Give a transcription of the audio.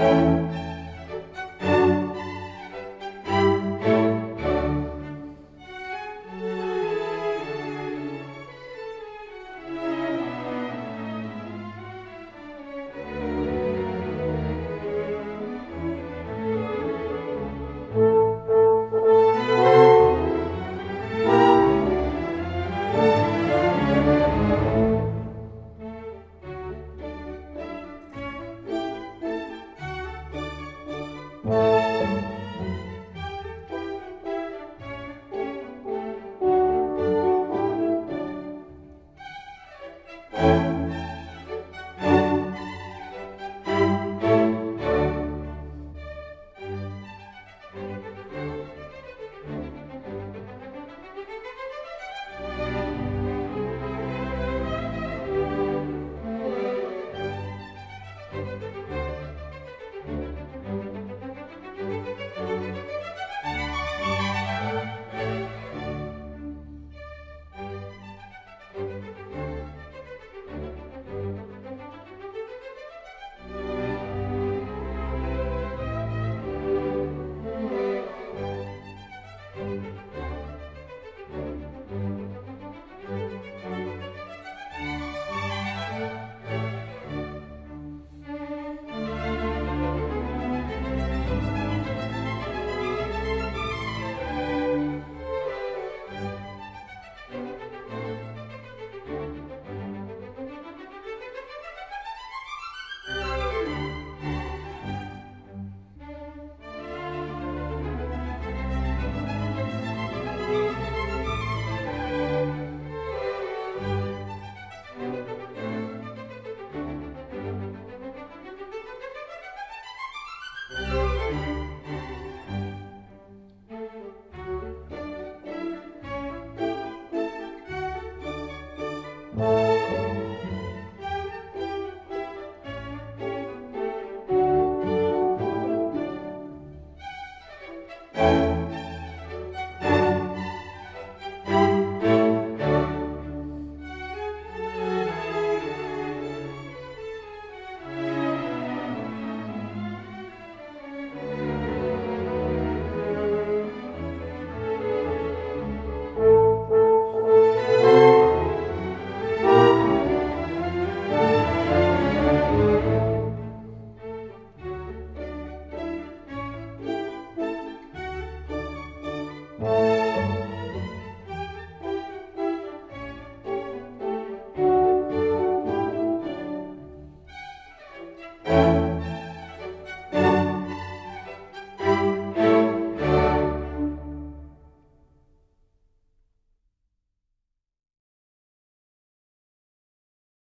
Música